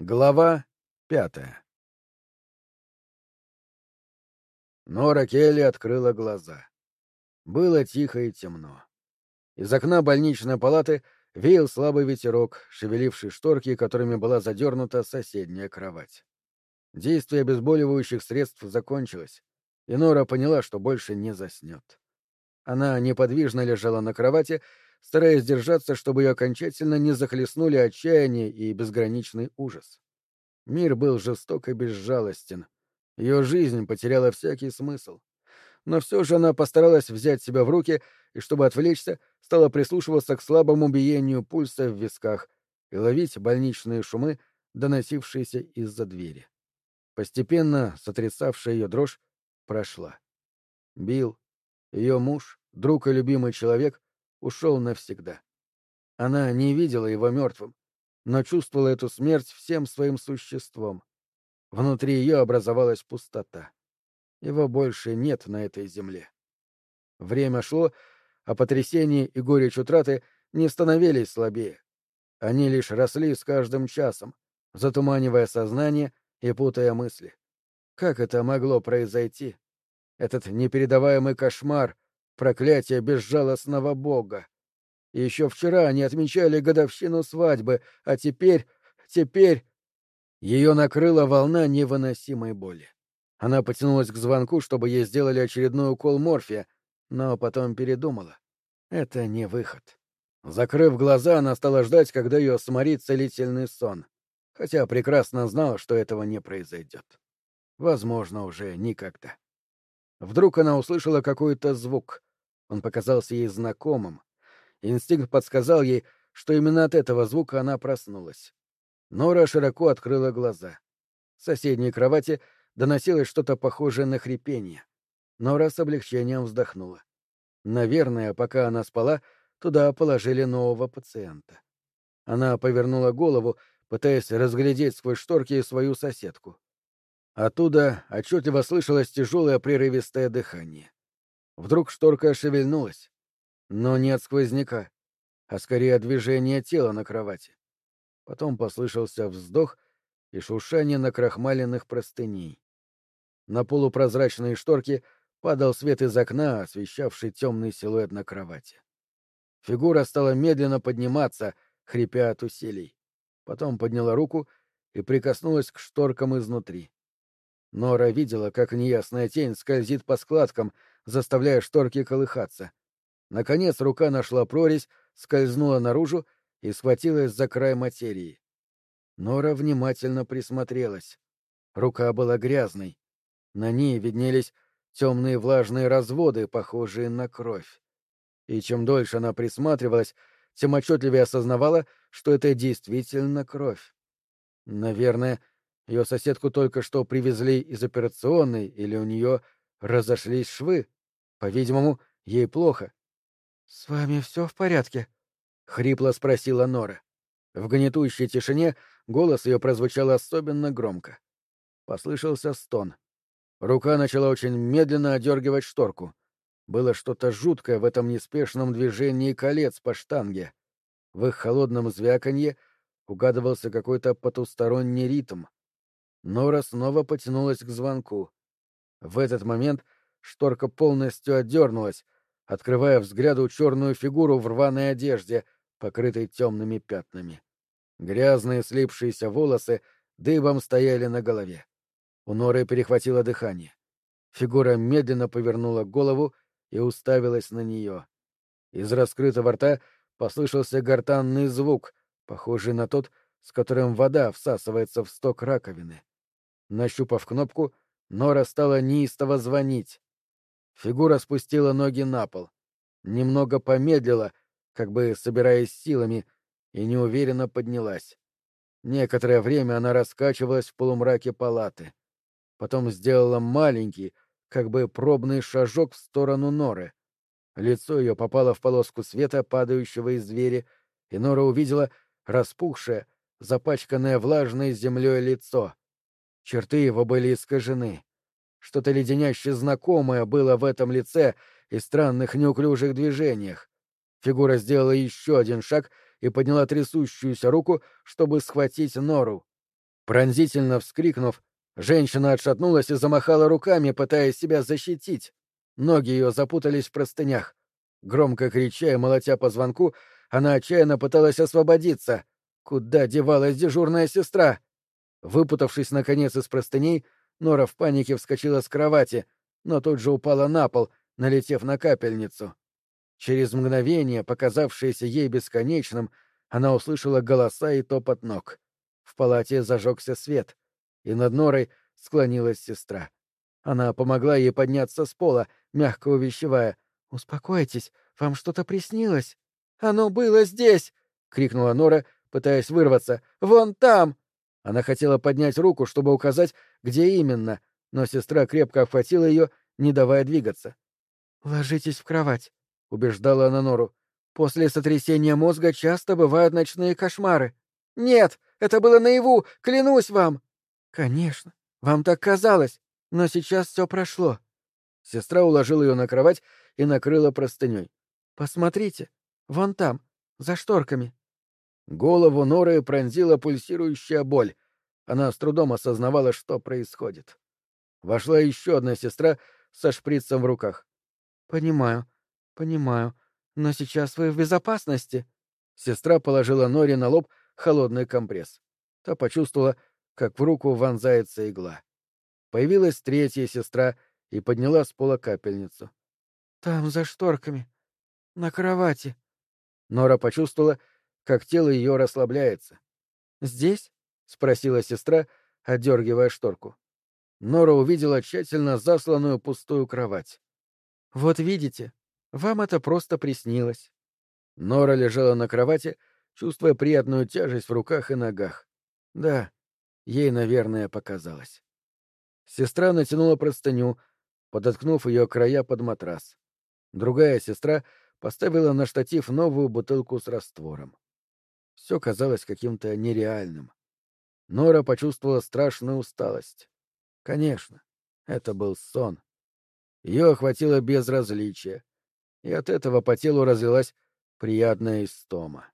Глава пятая Нора Келли открыла глаза. Было тихо и темно. Из окна больничной палаты веял слабый ветерок, шевеливший шторки, которыми была задернута соседняя кровать. Действие обезболивающих средств закончилось, и Нора поняла, что больше не заснет. Она неподвижно лежала на кровати, стараясь держаться, чтобы ее окончательно не захлестнули отчаяние и безграничный ужас. Мир был жесток и безжалостен. Ее жизнь потеряла всякий смысл. Но все же она постаралась взять себя в руки и, чтобы отвлечься, стала прислушиваться к слабому биению пульса в висках и ловить больничные шумы, доносившиеся из-за двери. Постепенно сотрясавшая ее дрожь прошла. Билл, ее муж, друг и любимый человек, ушел навсегда. Она не видела его мертвым, но чувствовала эту смерть всем своим существом. Внутри ее образовалась пустота. Его больше нет на этой земле. Время шло, а потрясение и горечь утраты не становились слабее. Они лишь росли с каждым часом, затуманивая сознание и путая мысли. Как это могло произойти? Этот непередаваемый кошмар, проклятие безжалостного бога. еще вчера они отмечали годовщину свадьбы, а теперь... теперь... Ее накрыла волна невыносимой боли. Она потянулась к звонку, чтобы ей сделали очередной укол морфия, но потом передумала. Это не выход. Закрыв глаза, она стала ждать, когда ее сморит целительный сон, хотя прекрасно знала, что этого не произойдет. Возможно, уже никогда. Вдруг она услышала какой-то звук. Он показался ей знакомым. Инстинкт подсказал ей, что именно от этого звука она проснулась. Нора широко открыла глаза. С соседней кровати доносилось что-то похожее на хрипение. Нора с облегчением вздохнула. Наверное, пока она спала, туда положили нового пациента. Она повернула голову, пытаясь разглядеть сквозь шторки свою соседку. Оттуда отчетливо слышалось тяжелое прерывистое дыхание. Вдруг шторка шевельнулась. Но не от сквозняка, а скорее от движения тела на кровати. Потом послышался вздох и шуршание накрахмаленных простыней. На полупрозрачные шторки падал свет из окна, освещавший темный силуэт на кровати. Фигура стала медленно подниматься, хрипя от усилий. Потом подняла руку и прикоснулась к шторкам изнутри. Нора видела, как неясная тень скользит по складкам, заставляя шторки колыхаться. Наконец рука нашла прорезь, скользнула наружу и схватилась за край материи. Нора внимательно присмотрелась. Рука была грязной. На ней виднелись темные влажные разводы, похожие на кровь. И чем дольше она присматривалась, тем отчетливее осознавала, что это действительно кровь. Наверное, ее соседку только что привезли из операционной, или у нее разошлись швы. По-видимому, ей плохо. — С вами все в порядке? — хрипло спросила Нора. В гнетущей тишине голос ее прозвучал особенно громко. Послышался стон. Рука начала очень медленно одергивать шторку. Было что-то жуткое в этом неспешном движении колец по штанге. В их холодном звяканье угадывался какой-то потусторонний ритм. Нора снова потянулась к звонку. В этот момент шторка полностью отдернулась, открывая взгляду черную фигуру в рваной одежде, покрытой темными пятнами. Грязные слипшиеся волосы дыбом стояли на голове. У Норы перехватило дыхание. Фигура медленно повернула голову и уставилась на нее. Из раскрытого рта послышался гортанный звук, похожий на тот, с которым вода всасывается в сток раковины. Нащупав кнопку, Нора стала неистово звонить. Фигура спустила ноги на пол. Немного помедлила, как бы собираясь силами, и неуверенно поднялась. Некоторое время она раскачивалась в полумраке палаты. Потом сделала маленький, как бы пробный шажок в сторону Норы. Лицо ее попало в полоску света, падающего из двери, и Нора увидела распухшее, запачканное влажной землей лицо. Черты его были искажены. Что-то леденяще знакомое было в этом лице и странных неуклюжих движениях. Фигура сделала еще один шаг и подняла трясущуюся руку, чтобы схватить нору. Пронзительно вскрикнув, женщина отшатнулась и замахала руками, пытаясь себя защитить. Ноги ее запутались в простынях. Громко крича и молотя по звонку, она отчаянно пыталась освободиться. Куда девалась дежурная сестра? Выпутавшись, наконец, из простыней, Нора в панике вскочила с кровати, но тут же упала на пол, налетев на капельницу. Через мгновение, показавшееся ей бесконечным, она услышала голоса и топот ног. В палате зажегся свет, и над Норой склонилась сестра. Она помогла ей подняться с пола, мягко увещевая. «Успокойтесь, вам что-то приснилось?» «Оно было здесь!» — крикнула Нора, пытаясь вырваться. «Вон там!» Она хотела поднять руку, чтобы указать, где именно, но сестра крепко охватила ее, не давая двигаться. «Ложитесь в кровать», — убеждала она Нору. «После сотрясения мозга часто бывают ночные кошмары». «Нет, это было наяву, клянусь вам!» «Конечно, вам так казалось, но сейчас все прошло». Сестра уложила ее на кровать и накрыла простыней. «Посмотрите, вон там, за шторками». Голову Норы пронзила пульсирующая боль. Она с трудом осознавала, что происходит. Вошла еще одна сестра со шприцем в руках. «Понимаю, понимаю. Но сейчас вы в безопасности». Сестра положила Норе на лоб холодный компресс. Та почувствовала, как в руку вонзается игла. Появилась третья сестра и подняла с пола капельницу. «Там, за шторками. На кровати». Нора почувствовала, как тело ее расслабляется. «Здесь?» — спросила сестра, отдергивая шторку. Нора увидела тщательно засланную пустую кровать. «Вот видите, вам это просто приснилось». Нора лежала на кровати, чувствуя приятную тяжесть в руках и ногах. Да, ей, наверное, показалось. Сестра натянула простыню, подоткнув ее края под матрас. Другая сестра поставила на штатив новую бутылку с раствором. Все казалось каким-то нереальным. Нора почувствовала страшную усталость. Конечно, это был сон. Ее охватило безразличие, и от этого по телу разлилась приятная истома.